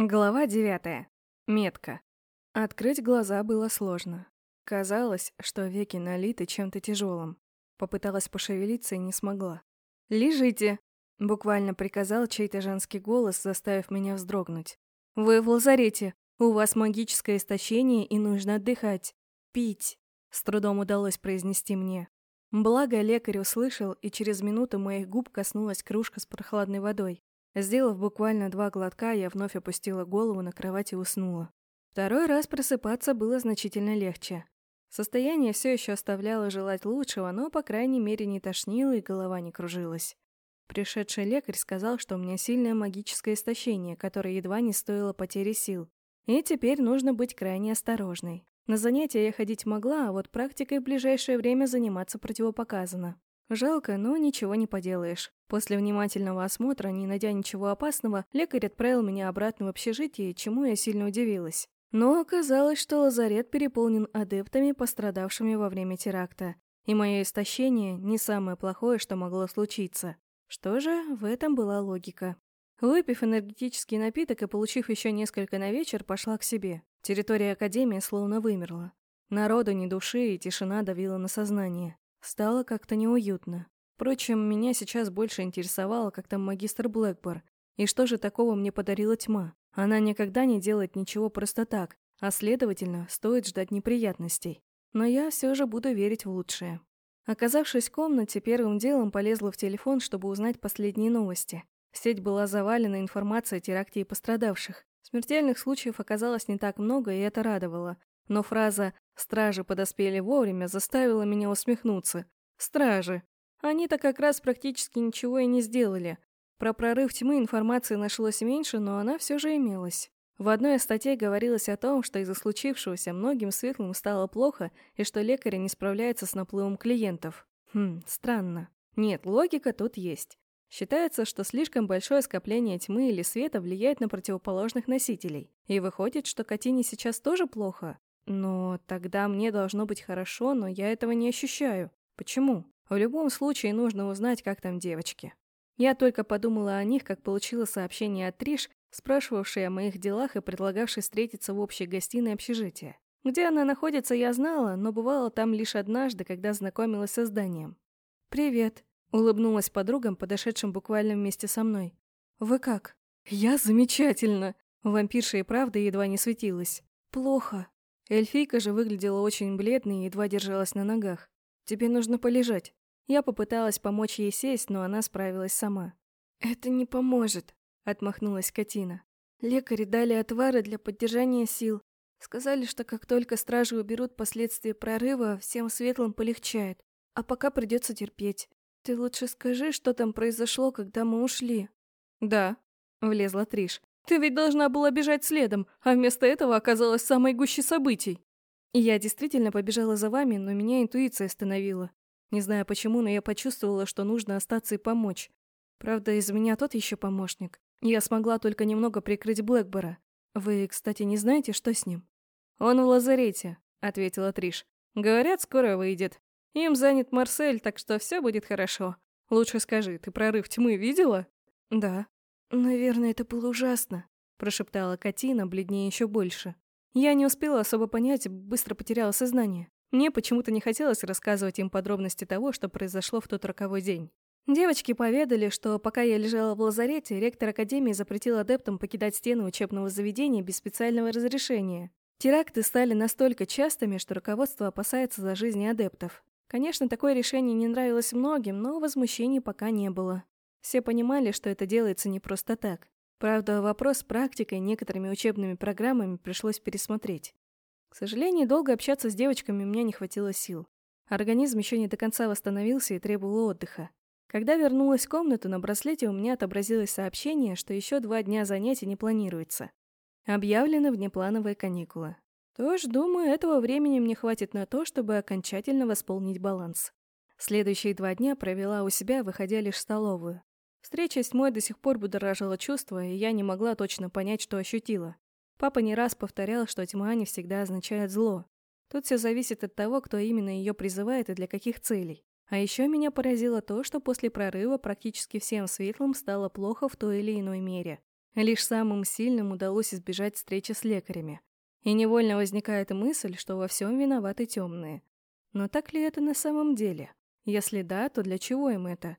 Глава девятая. Метка. Открыть глаза было сложно. Казалось, что веки налиты чем-то тяжелым. Попыталась пошевелиться и не смогла. «Лежите!» — буквально приказал чей-то женский голос, заставив меня вздрогнуть. «Вы в лазарете. У вас магическое истощение и нужно отдыхать. Пить!» — с трудом удалось произнести мне. Благо лекарь услышал, и через минуту моих губ коснулась кружка с прохладной водой. Сделав буквально два глотка, я вновь опустила голову на кровать и уснула. Второй раз просыпаться было значительно легче. Состояние все еще оставляло желать лучшего, но, по крайней мере, не тошнило и голова не кружилась. Пришедший лекарь сказал, что у меня сильное магическое истощение, которое едва не стоило потери сил. И теперь нужно быть крайне осторожной. На занятия я ходить могла, а вот практикой в ближайшее время заниматься противопоказано. Жалко, но ничего не поделаешь. После внимательного осмотра, не найдя ничего опасного, лекарь отправил меня обратно в общежитие, чему я сильно удивилась. Но оказалось, что лазарет переполнен адептами, пострадавшими во время теракта. И мое истощение не самое плохое, что могло случиться. Что же, в этом была логика. Выпив энергетический напиток и получив еще несколько на вечер, пошла к себе. Территория Академии словно вымерла. Народу ни души и тишина давила на сознание. Стало как-то неуютно. Впрочем, меня сейчас больше интересовало, как там магистр Блэкбор. И что же такого мне подарила тьма? Она никогда не делает ничего просто так, а следовательно, стоит ждать неприятностей. Но я все же буду верить в лучшее. Оказавшись в комнате, первым делом полезла в телефон, чтобы узнать последние новости. Сеть была завалена информацией о теракте и пострадавших. Смертельных случаев оказалось не так много, и это радовало. Но фраза «стражи подоспели вовремя» заставила меня усмехнуться. Стражи. Они-то как раз практически ничего и не сделали. Про прорыв тьмы информации нашлось меньше, но она все же имелась. В одной из статей говорилось о том, что из-за случившегося многим светлым стало плохо и что лекари не справляются с наплывом клиентов. Хм, странно. Нет, логика тут есть. Считается, что слишком большое скопление тьмы или света влияет на противоположных носителей. И выходит, что Катине сейчас тоже плохо. Но тогда мне должно быть хорошо, но я этого не ощущаю. Почему? В любом случае нужно узнать, как там девочки. Я только подумала о них, как получила сообщение от Триш, спрашивавшей о моих делах и предлагавшей встретиться в общей гостиной общежития. Где она находится, я знала, но бывала там лишь однажды, когда знакомилась со зданием. «Привет», — улыбнулась подругам, подошедшим буквально вместе со мной. «Вы как?» «Я замечательно!» Вампирша и правда едва не светилась. «Плохо», Эльфийка же выглядела очень бледной и едва держалась на ногах. «Тебе нужно полежать». Я попыталась помочь ей сесть, но она справилась сама. «Это не поможет», — отмахнулась Катина. «Лекари дали отвары для поддержания сил. Сказали, что как только стражи уберут последствия прорыва, всем светлым полегчает. А пока придется терпеть. Ты лучше скажи, что там произошло, когда мы ушли». «Да», — влезла Триш. Ты ведь должна была бежать следом, а вместо этого оказалась самой гуще событий. я действительно побежала за вами, но меня интуиция остановила. Не знаю почему, но я почувствовала, что нужно остаться и помочь. Правда, из меня тот еще помощник. Я смогла только немного прикрыть Блэкбора. Вы, кстати, не знаете, что с ним? Он в лазарете, ответила Триш. Говорят, скоро выйдет. Им занят Марсель, так что все будет хорошо. Лучше скажи, ты прорыв тьмы видела? Да. «Наверное, это было ужасно», – прошептала Катина, бледнее еще больше. Я не успела особо понять, быстро потеряла сознание. Мне почему-то не хотелось рассказывать им подробности того, что произошло в тот роковой день. Девочки поведали, что пока я лежала в лазарете, ректор Академии запретил адептам покидать стены учебного заведения без специального разрешения. Теракты стали настолько частыми, что руководство опасается за жизни адептов. Конечно, такое решение не нравилось многим, но возмущений пока не было. Все понимали, что это делается не просто так. Правда, вопрос с практикой некоторыми учебными программами пришлось пересмотреть. К сожалению, долго общаться с девочками у меня не хватило сил. Организм еще не до конца восстановился и требовал отдыха. Когда вернулась в комнату, на браслете у меня отобразилось сообщение, что еще два дня занятий не планируется. Объявлены внеплановые каникулы. Тоже, думаю, этого времени мне хватит на то, чтобы окончательно восполнить баланс. Следующие два дня провела у себя, выходя лишь в столовую. Встреча с тьмой до сих пор будоражила чувства, и я не могла точно понять, что ощутила. Папа не раз повторял, что тьма не всегда означает зло. Тут все зависит от того, кто именно ее призывает и для каких целей. А еще меня поразило то, что после прорыва практически всем светлым стало плохо в той или иной мере. Лишь самым сильным удалось избежать встречи с лекарями. И невольно возникает мысль, что во всем виноваты темные. Но так ли это на самом деле? Если да, то для чего им это?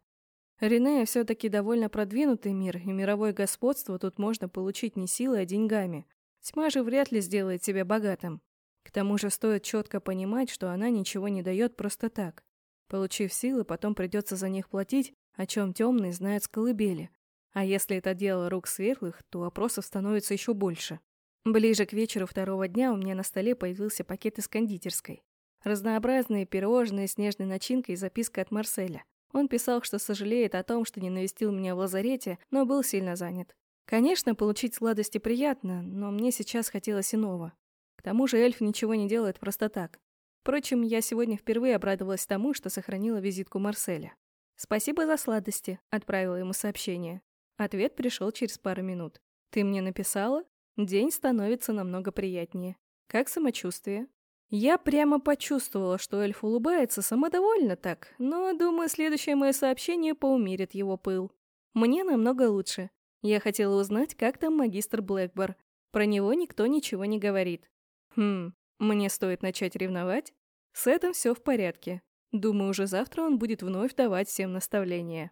Рене все-таки довольно продвинутый мир, и мировое господство тут можно получить не силой, а деньгами. Тьма же вряд ли сделает себя богатым. К тому же стоит четко понимать, что она ничего не дает просто так. Получив силы, потом придется за них платить, о чем темные знают с колыбели. А если это дело рук светлых, то вопросов становится еще больше. Ближе к вечеру второго дня у меня на столе появился пакет из кондитерской. Разнообразные пирожные с нежной начинкой и записка от Марселя. Он писал, что сожалеет о том, что не навестил меня в лазарете, но был сильно занят. Конечно, получить сладости приятно, но мне сейчас хотелось иного. К тому же эльф ничего не делает просто так. Впрочем, я сегодня впервые обрадовалась тому, что сохранила визитку Марселя. «Спасибо за сладости», — отправила ему сообщение. Ответ пришел через пару минут. «Ты мне написала? День становится намного приятнее. Как самочувствие?» Я прямо почувствовала, что эльф улыбается самодовольно так, но, думаю, следующее мое сообщение поумерит его пыл. Мне намного лучше. Я хотела узнать, как там магистр Блэкбор. Про него никто ничего не говорит. Хм, мне стоит начать ревновать? С этим все в порядке. Думаю, уже завтра он будет вновь давать всем наставления.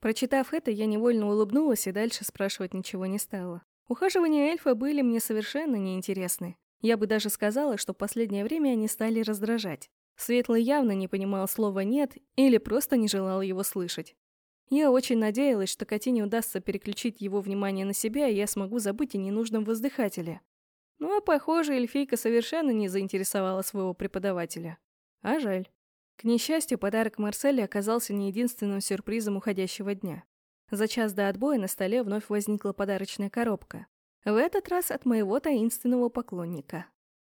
Прочитав это, я невольно улыбнулась и дальше спрашивать ничего не стала. Ухаживания эльфа были мне совершенно неинтересны. Я бы даже сказала, что в последнее время они стали раздражать. Светлый явно не понимал слова «нет» или просто не желал его слышать. Я очень надеялась, что Катине удастся переключить его внимание на себя, и я смогу забыть о ненужном воздыхателе. Ну а похоже, эльфийка совершенно не заинтересовала своего преподавателя. А жаль. К несчастью, подарок Марселя оказался не единственным сюрпризом уходящего дня. За час до отбоя на столе вновь возникла подарочная коробка. В этот раз от моего таинственного поклонника.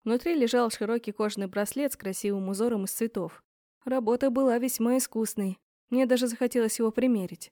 Внутри лежал широкий кожаный браслет с красивым узором из цветов. Работа была весьма искусной. Мне даже захотелось его примерить.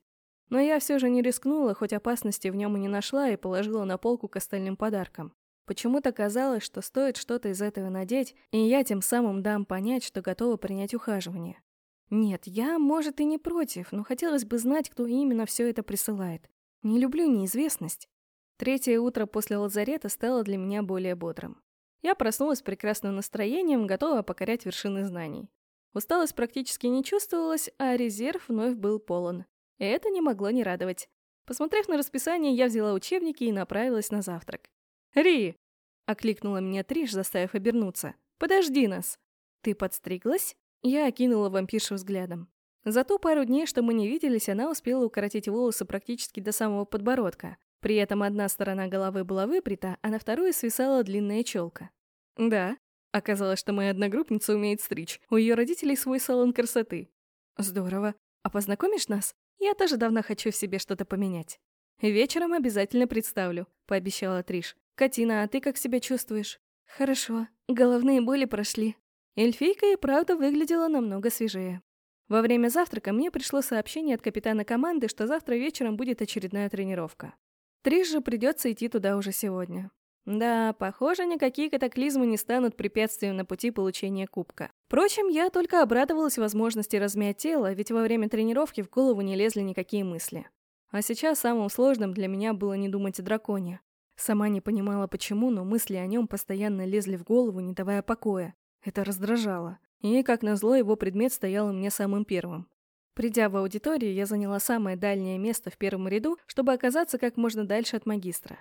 Но я все же не рискнула, хоть опасности в нем и не нашла, и положила на полку к остальным подаркам. Почему-то казалось, что стоит что-то из этого надеть, и я тем самым дам понять, что готова принять ухаживание. Нет, я, может, и не против, но хотелось бы знать, кто именно все это присылает. Не люблю неизвестность. Третье утро после лазарета стало для меня более бодрым. Я проснулась с прекрасным настроением, готова покорять вершины знаний. Усталость практически не чувствовалась, а резерв вновь был полон. И это не могло не радовать. Посмотрев на расписание, я взяла учебники и направилась на завтрак. «Ри!» — окликнула меня Триш, заставив обернуться. «Подожди нас!» «Ты подстриглась?» Я окинула вампиршу взглядом. За ту пару дней, что мы не виделись, она успела укоротить волосы практически до самого подбородка. При этом одна сторона головы была выпрята, а на вторую свисала длинная челка. «Да», Оказалось, что моя одногруппница умеет стричь. У ее родителей свой салон красоты. Здорово. А познакомишь нас? Я тоже давно хочу в себе что-то поменять. Вечером обязательно представлю, пообещала Триш. «Катина, а ты как себя чувствуешь?» «Хорошо. Головные боли прошли». Эльфийка и правда выглядела намного свежее. Во время завтрака мне пришло сообщение от капитана команды, что завтра вечером будет очередная тренировка. Триш же придется идти туда уже сегодня. Да, похоже, никакие катаклизмы не станут препятствием на пути получения кубка. Впрочем, я только обрадовалась возможности размять тело, ведь во время тренировки в голову не лезли никакие мысли. А сейчас самым сложным для меня было не думать о драконе. Сама не понимала почему, но мысли о нем постоянно лезли в голову, не давая покоя. Это раздражало. И, как назло, его предмет стоял у меня самым первым. Придя в аудиторию, я заняла самое дальнее место в первом ряду, чтобы оказаться как можно дальше от магистра.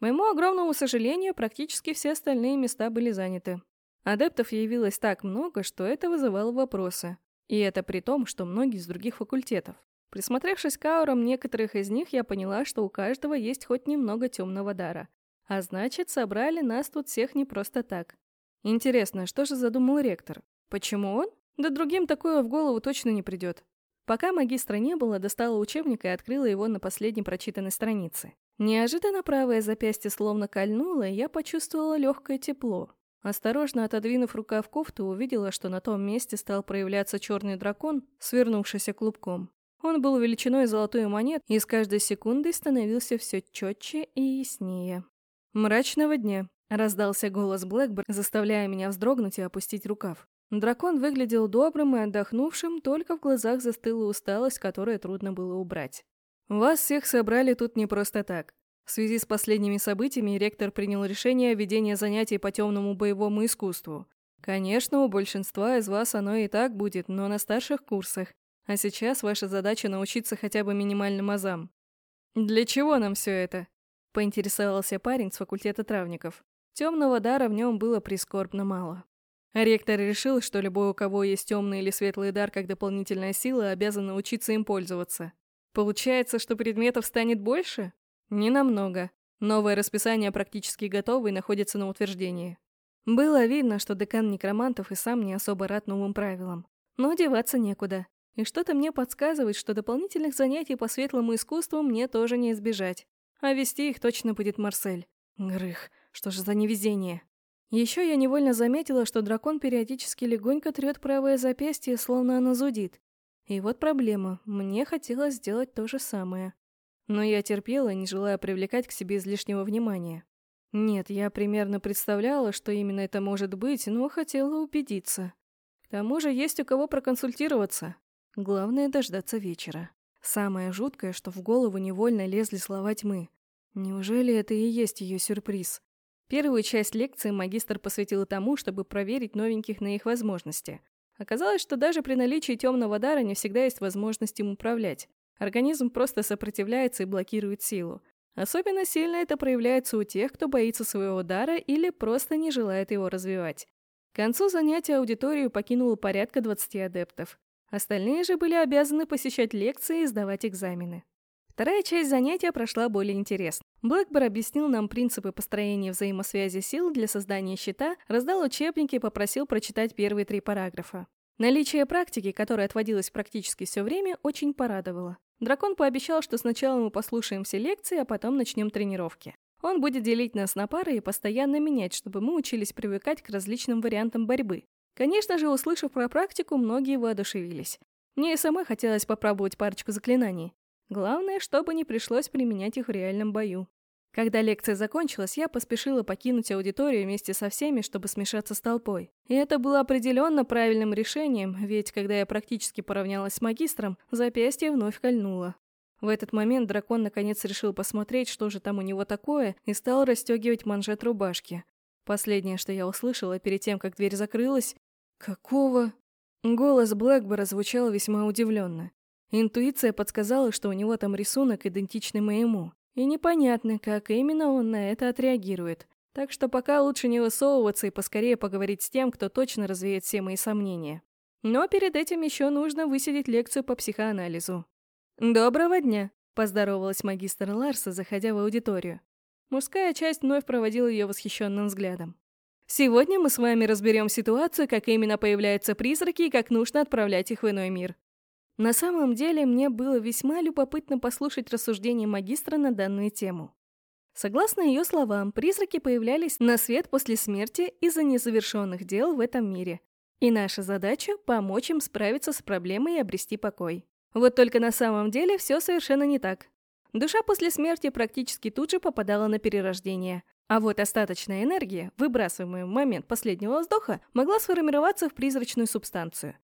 Моему огромному сожалению, практически все остальные места были заняты. Адептов явилось так много, что это вызывало вопросы. И это при том, что многие из других факультетов. Присмотревшись к аурам некоторых из них, я поняла, что у каждого есть хоть немного темного дара. А значит, собрали нас тут всех не просто так. Интересно, что же задумал ректор? Почему он? Да другим такое в голову точно не придет. Пока магистра не было, достала учебник и открыла его на последней прочитанной странице. Неожиданно правое запястье словно кольнуло, и я почувствовала легкое тепло. Осторожно отодвинув рукав кофты, увидела, что на том месте стал проявляться черный дракон, свернувшийся клубком. Он был величиной золотую монет и с каждой секундой становился все четче и яснее. «Мрачного дня!» — раздался голос Блэкберн, заставляя меня вздрогнуть и опустить рукав. Дракон выглядел добрым и отдохнувшим, только в глазах застыла усталость, которую трудно было убрать. «Вас всех собрали тут не просто так. В связи с последними событиями ректор принял решение о ведении занятий по темному боевому искусству. Конечно, у большинства из вас оно и так будет, но на старших курсах. А сейчас ваша задача научиться хотя бы минимальным азам. Для чего нам все это? Поинтересовался парень с факультета травников. Темного дара в нем было прискорбно мало. Ректор решил, что любой, у кого есть темный или светлый дар как дополнительная сила, обязан научиться им пользоваться. Получается, что предметов станет больше? Не намного. Новое расписание практически готово и находится на утверждении. Было видно, что декан некромантов и сам не особо рад новым правилам. Но деваться некуда. И что-то мне подсказывает, что дополнительных занятий по светлому искусству мне тоже не избежать. А вести их точно будет Марсель. Грых, что же за невезение. Еще я невольно заметила, что дракон периодически легонько трет правое запястье, словно оно зудит. И вот проблема. Мне хотелось сделать то же самое. Но я терпела, не желая привлекать к себе излишнего внимания. Нет, я примерно представляла, что именно это может быть, но хотела убедиться. К тому же есть у кого проконсультироваться. Главное дождаться вечера. Самое жуткое, что в голову невольно лезли слова тьмы. Неужели это и есть ее сюрприз? Первую часть лекции магистр посвятил тому, чтобы проверить новеньких на их возможности. Оказалось, что даже при наличии темного дара не всегда есть возможность им управлять. Организм просто сопротивляется и блокирует силу. Особенно сильно это проявляется у тех, кто боится своего дара или просто не желает его развивать. К концу занятия аудиторию покинуло порядка 20 адептов. Остальные же были обязаны посещать лекции и сдавать экзамены. Вторая часть занятия прошла более интересно. Блэкбор объяснил нам принципы построения взаимосвязи сил для создания щита, раздал учебники и попросил прочитать первые три параграфа. Наличие практики, которая отводилась практически все время, очень порадовало. Дракон пообещал, что сначала мы послушаем все лекции, а потом начнем тренировки. Он будет делить нас на пары и постоянно менять, чтобы мы учились привыкать к различным вариантам борьбы. Конечно же, услышав про практику, многие воодушевились. Мне и самой хотелось попробовать парочку заклинаний. Главное, чтобы не пришлось применять их в реальном бою. Когда лекция закончилась, я поспешила покинуть аудиторию вместе со всеми, чтобы смешаться с толпой. И это было определенно правильным решением, ведь когда я практически поравнялась с магистром, запястье вновь кольнуло. В этот момент дракон наконец решил посмотреть, что же там у него такое, и стал расстегивать манжет рубашки. Последнее, что я услышала перед тем, как дверь закрылась... «Какого?» Голос Блэкбора звучал весьма удивленно. Интуиция подсказала, что у него там рисунок, идентичный моему. И непонятно, как именно он на это отреагирует. Так что пока лучше не высовываться и поскорее поговорить с тем, кто точно развеет все мои сомнения. Но перед этим еще нужно высидеть лекцию по психоанализу. «Доброго дня!» – поздоровалась магистр Ларса, заходя в аудиторию. Мужская часть вновь проводила ее восхищенным взглядом. «Сегодня мы с вами разберем ситуацию, как именно появляются призраки и как нужно отправлять их в иной мир. На самом деле, мне было весьма любопытно послушать рассуждения магистра на данную тему. Согласно ее словам, призраки появлялись на свет после смерти из-за незавершенных дел в этом мире. И наша задача – помочь им справиться с проблемой и обрести покой. Вот только на самом деле все совершенно не так. Душа после смерти практически тут же попадала на перерождение. А вот остаточная энергия, выбрасываемая в момент последнего вздоха, могла сформироваться в призрачную субстанцию.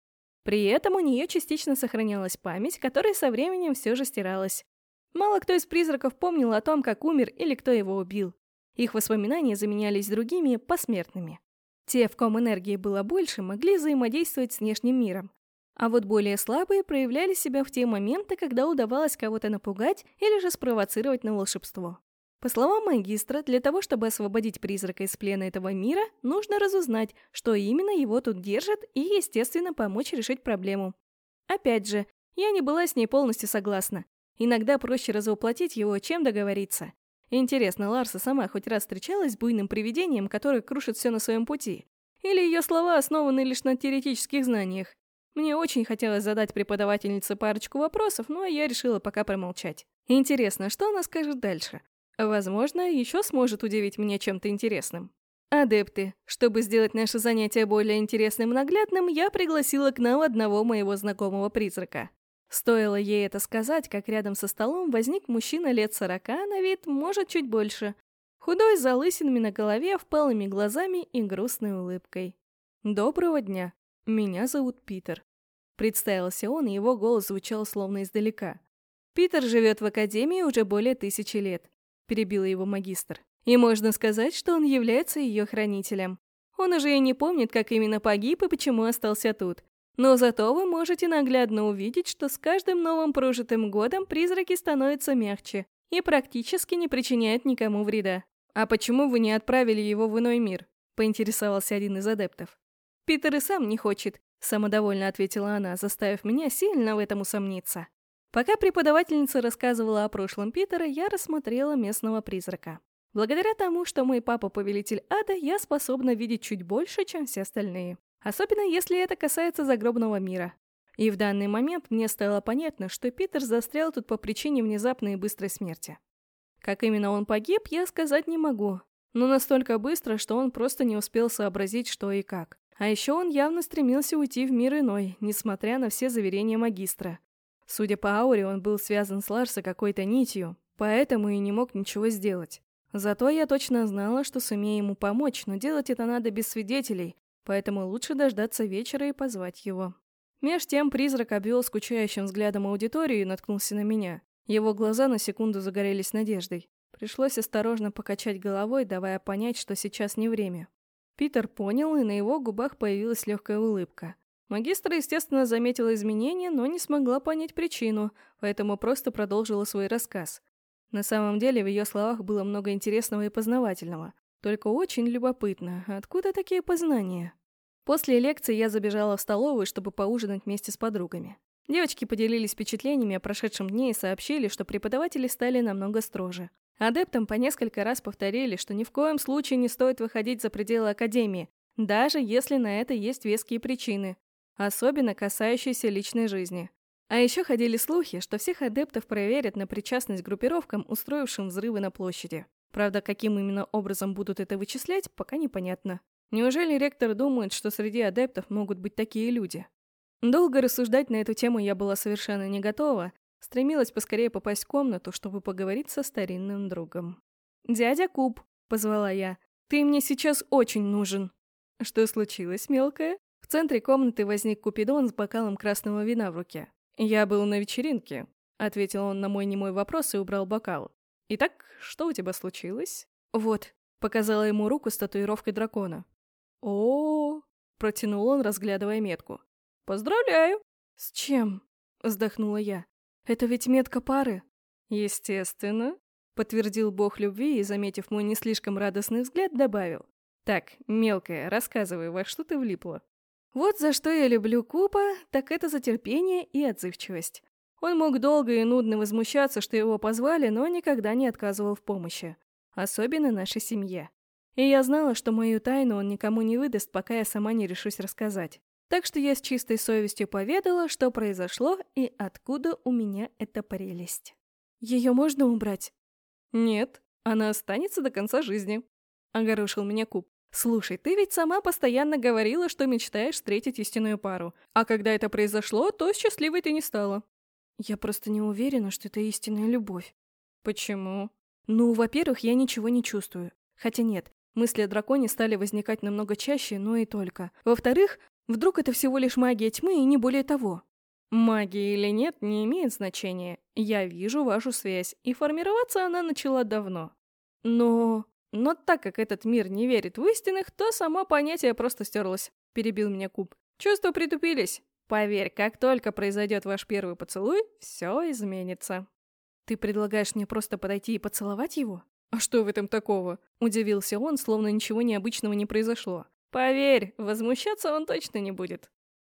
При этом у нее частично сохранялась память, которая со временем все же стиралась. Мало кто из призраков помнил о том, как умер или кто его убил. Их воспоминания заменялись другими, посмертными. Те, в ком энергии было больше, могли взаимодействовать с внешним миром. А вот более слабые проявляли себя в те моменты, когда удавалось кого-то напугать или же спровоцировать на волшебство. По словам магистра, для того, чтобы освободить призрака из плена этого мира, нужно разузнать, что именно его тут держит, и, естественно, помочь решить проблему. Опять же, я не была с ней полностью согласна. Иногда проще развоплотить его, чем договориться. Интересно, Ларса сама хоть раз встречалась с буйным привидением, которое крушит все на своем пути? Или ее слова основаны лишь на теоретических знаниях? Мне очень хотелось задать преподавательнице парочку вопросов, но я решила пока промолчать. Интересно, что она скажет дальше? Возможно, еще сможет удивить меня чем-то интересным. Адепты, чтобы сделать наше занятие более интересным и наглядным, я пригласила к нам одного моего знакомого призрака. Стоило ей это сказать, как рядом со столом возник мужчина лет сорока, на вид, может, чуть больше. Худой, с залысинами на голове, впалыми глазами и грустной улыбкой. «Доброго дня. Меня зовут Питер». Представился он, и его голос звучал словно издалека. Питер живет в Академии уже более тысячи лет. Перебила его магистр. «И можно сказать, что он является ее хранителем. Он уже и не помнит, как именно погиб и почему остался тут. Но зато вы можете наглядно увидеть, что с каждым новым прожитым годом призраки становятся мягче и практически не причиняют никому вреда. «А почему вы не отправили его в иной мир?» – поинтересовался один из адептов. «Питер и сам не хочет», – самодовольно ответила она, заставив меня сильно в этом усомниться. Пока преподавательница рассказывала о прошлом Питера, я рассмотрела местного призрака. Благодаря тому, что мой папа повелитель ада, я способна видеть чуть больше, чем все остальные. Особенно если это касается загробного мира. И в данный момент мне стало понятно, что Питер застрял тут по причине внезапной и быстрой смерти. Как именно он погиб, я сказать не могу. Но настолько быстро, что он просто не успел сообразить, что и как. А еще он явно стремился уйти в мир иной, несмотря на все заверения магистра. Судя по ауре, он был связан с Ларса какой-то нитью, поэтому и не мог ничего сделать. Зато я точно знала, что сумею ему помочь, но делать это надо без свидетелей, поэтому лучше дождаться вечера и позвать его. Меж тем призрак обвел скучающим взглядом аудиторию и наткнулся на меня. Его глаза на секунду загорелись надеждой. Пришлось осторожно покачать головой, давая понять, что сейчас не время. Питер понял, и на его губах появилась легкая улыбка. Магистр, естественно, заметила изменения, но не смогла понять причину, поэтому просто продолжила свой рассказ. На самом деле в ее словах было много интересного и познавательного. Только очень любопытно, откуда такие познания? После лекции я забежала в столовую, чтобы поужинать вместе с подругами. Девочки поделились впечатлениями о прошедшем дне и сообщили, что преподаватели стали намного строже. Адептам по несколько раз повторили, что ни в коем случае не стоит выходить за пределы Академии, даже если на это есть веские причины, особенно касающиеся личной жизни. А еще ходили слухи, что всех адептов проверят на причастность к группировкам, устроившим взрывы на площади. Правда, каким именно образом будут это вычислять, пока непонятно. Неужели ректор думает, что среди адептов могут быть такие люди? Долго рассуждать на эту тему я была совершенно не готова, стремилась поскорее попасть в комнату, чтобы поговорить со старинным другом. «Дядя Куб», — позвала я, — «ты мне сейчас очень нужен». «Что случилось, мелкая?» В центре комнаты возник Купидон с бокалом красного вина в руке. «Я был на вечеринке», — ответил он на мой немой вопрос и убрал бокал. «Итак, что у тебя случилось?» «Вот», — показала ему руку с татуировкой дракона. о, -о, -о протянул он, разглядывая метку. «Поздравляю!» «С чем?» — вздохнула я. «Это ведь метка пары?» «Естественно», — подтвердил бог любви и, заметив мой не слишком радостный взгляд, добавил. «Так, мелкая, рассказывай, во что ты влипла?» Вот за что я люблю Купа, так это за терпение и отзывчивость. Он мог долго и нудно возмущаться, что его позвали, но никогда не отказывал в помощи. Особенно нашей семье. И я знала, что мою тайну он никому не выдаст, пока я сама не решусь рассказать. Так что я с чистой совестью поведала, что произошло и откуда у меня эта прелесть. Ее можно убрать? Нет, она останется до конца жизни. Огорошил меня Куб. Слушай, ты ведь сама постоянно говорила, что мечтаешь встретить истинную пару. А когда это произошло, то счастливой ты не стала. Я просто не уверена, что это истинная любовь. Почему? Ну, во-первых, я ничего не чувствую. Хотя нет, мысли о драконе стали возникать намного чаще, но и только. Во-вторых, Вдруг это всего лишь магия тьмы и не более того? Магия или нет, не имеет значения. Я вижу вашу связь, и формироваться она начала давно. Но... Но так как этот мир не верит в истинных, то само понятие просто стерлось. Перебил меня Куб. Чувства притупились. Поверь, как только произойдет ваш первый поцелуй, все изменится. Ты предлагаешь мне просто подойти и поцеловать его? А что в этом такого? Удивился он, словно ничего необычного не произошло. Поверь, возмущаться он точно не будет.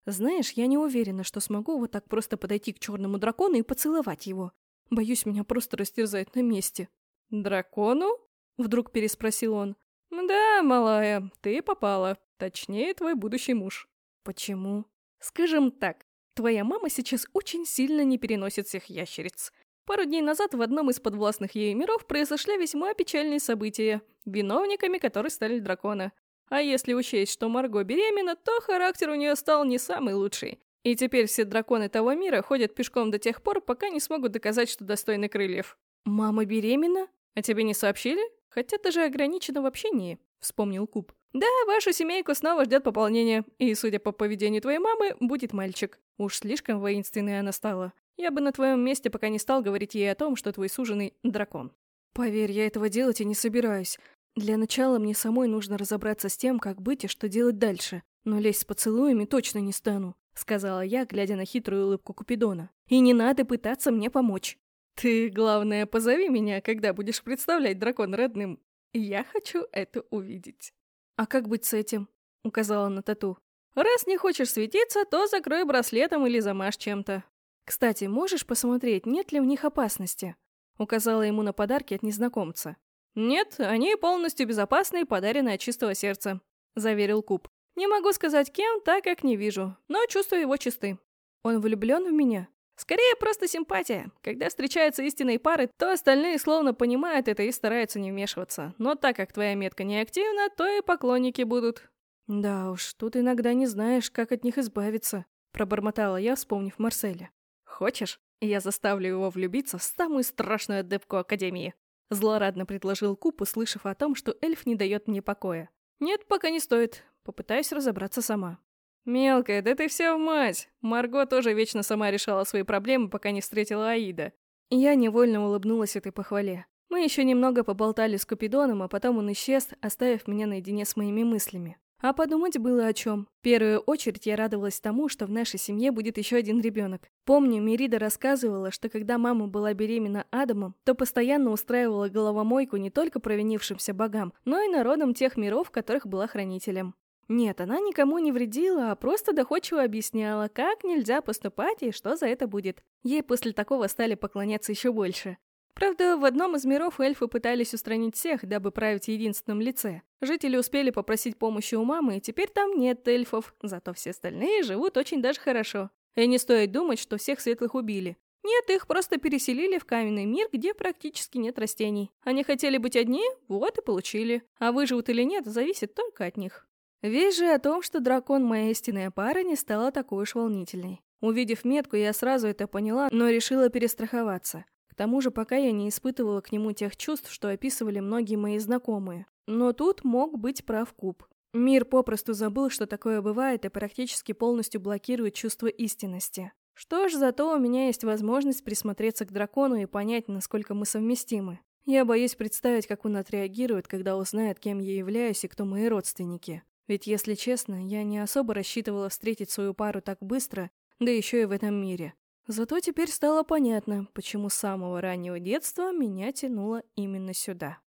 Знаешь, я не уверена, что смогу вот так просто подойти к черному дракону и поцеловать его. Боюсь, меня просто растерзает на месте. Дракону? Вдруг переспросил он. Да, малая, ты попала. Точнее, твой будущий муж. Почему? Скажем так, твоя мама сейчас очень сильно не переносит всех ящериц. Пару дней назад в одном из подвластных ей миров произошли весьма печальные события, виновниками которых стали драконы. А если учесть, что Марго беременна, то характер у нее стал не самый лучший. И теперь все драконы того мира ходят пешком до тех пор, пока не смогут доказать, что достойны крыльев. «Мама беременна? А тебе не сообщили? Хотя ты же ограничена в общении», — вспомнил Куб. «Да, вашу семейку снова ждет пополнение, и, судя по поведению твоей мамы, будет мальчик. Уж слишком воинственной она стала. Я бы на твоем месте пока не стал говорить ей о том, что твой суженый — дракон». Поверь, я этого делать и не собираюсь. Для начала мне самой нужно разобраться с тем, как быть и что делать дальше. Но лезть с поцелуями точно не стану, сказала я, глядя на хитрую улыбку Купидона. И не надо пытаться мне помочь. Ты, главное, позови меня, когда будешь представлять дракона родным. Я хочу это увидеть. А как быть с этим? указала на тату. Раз не хочешь светиться, то закрой браслетом или замажь чем-то. Кстати, можешь посмотреть, нет ли в них опасности? Указала ему на подарки от незнакомца. «Нет, они полностью безопасны и подарены от чистого сердца», — заверил Куб. «Не могу сказать кем, так как не вижу, но чувства его чисты». «Он влюблен в меня?» «Скорее, просто симпатия. Когда встречаются истинные пары, то остальные словно понимают это и стараются не вмешиваться. Но так как твоя метка не активна, то и поклонники будут». «Да уж, тут иногда не знаешь, как от них избавиться», — пробормотала я, вспомнив Марселя. «Хочешь?» я заставлю его влюбиться в самую страшную адепку Академии. Злорадно предложил Куб, услышав о том, что эльф не дает мне покоя. Нет, пока не стоит. Попытаюсь разобраться сама. «Мелкая, да ты вся в мать! Марго тоже вечно сама решала свои проблемы, пока не встретила Аида». Я невольно улыбнулась этой похвале. Мы еще немного поболтали с Купидоном, а потом он исчез, оставив меня наедине с моими мыслями. А подумать было о чем. В первую очередь я радовалась тому, что в нашей семье будет еще один ребенок. Помню, Мерида рассказывала, что когда мама была беременна Адамом, то постоянно устраивала головомойку не только провинившимся богам, но и народам тех миров, которых была хранителем. Нет, она никому не вредила, а просто доходчиво объясняла, как нельзя поступать и что за это будет. Ей после такого стали поклоняться еще больше. Правда, в одном из миров эльфы пытались устранить всех, дабы править в единственном лице. Жители успели попросить помощи у мамы, и теперь там нет эльфов, зато все остальные живут очень даже хорошо. И не стоит думать, что всех светлых убили. Нет, их просто переселили в каменный мир, где практически нет растений. Они хотели быть одни, вот и получили. А выживут или нет, зависит только от них. Весь же о том, что дракон моя истинная пара не стала такой уж волнительной. Увидев метку, я сразу это поняла, но решила перестраховаться. К тому же пока я не испытывала к нему тех чувств, что описывали многие мои знакомые. Но тут мог быть прав Куб. Мир попросту забыл, что такое бывает, и практически полностью блокирует чувство истинности. Что ж, зато у меня есть возможность присмотреться к дракону и понять, насколько мы совместимы. Я боюсь представить, как он отреагирует, когда узнает, кем я являюсь и кто мои родственники. Ведь, если честно, я не особо рассчитывала встретить свою пару так быстро, да еще и в этом мире. Зато теперь стало понятно, почему с самого раннего детства меня тянуло именно сюда.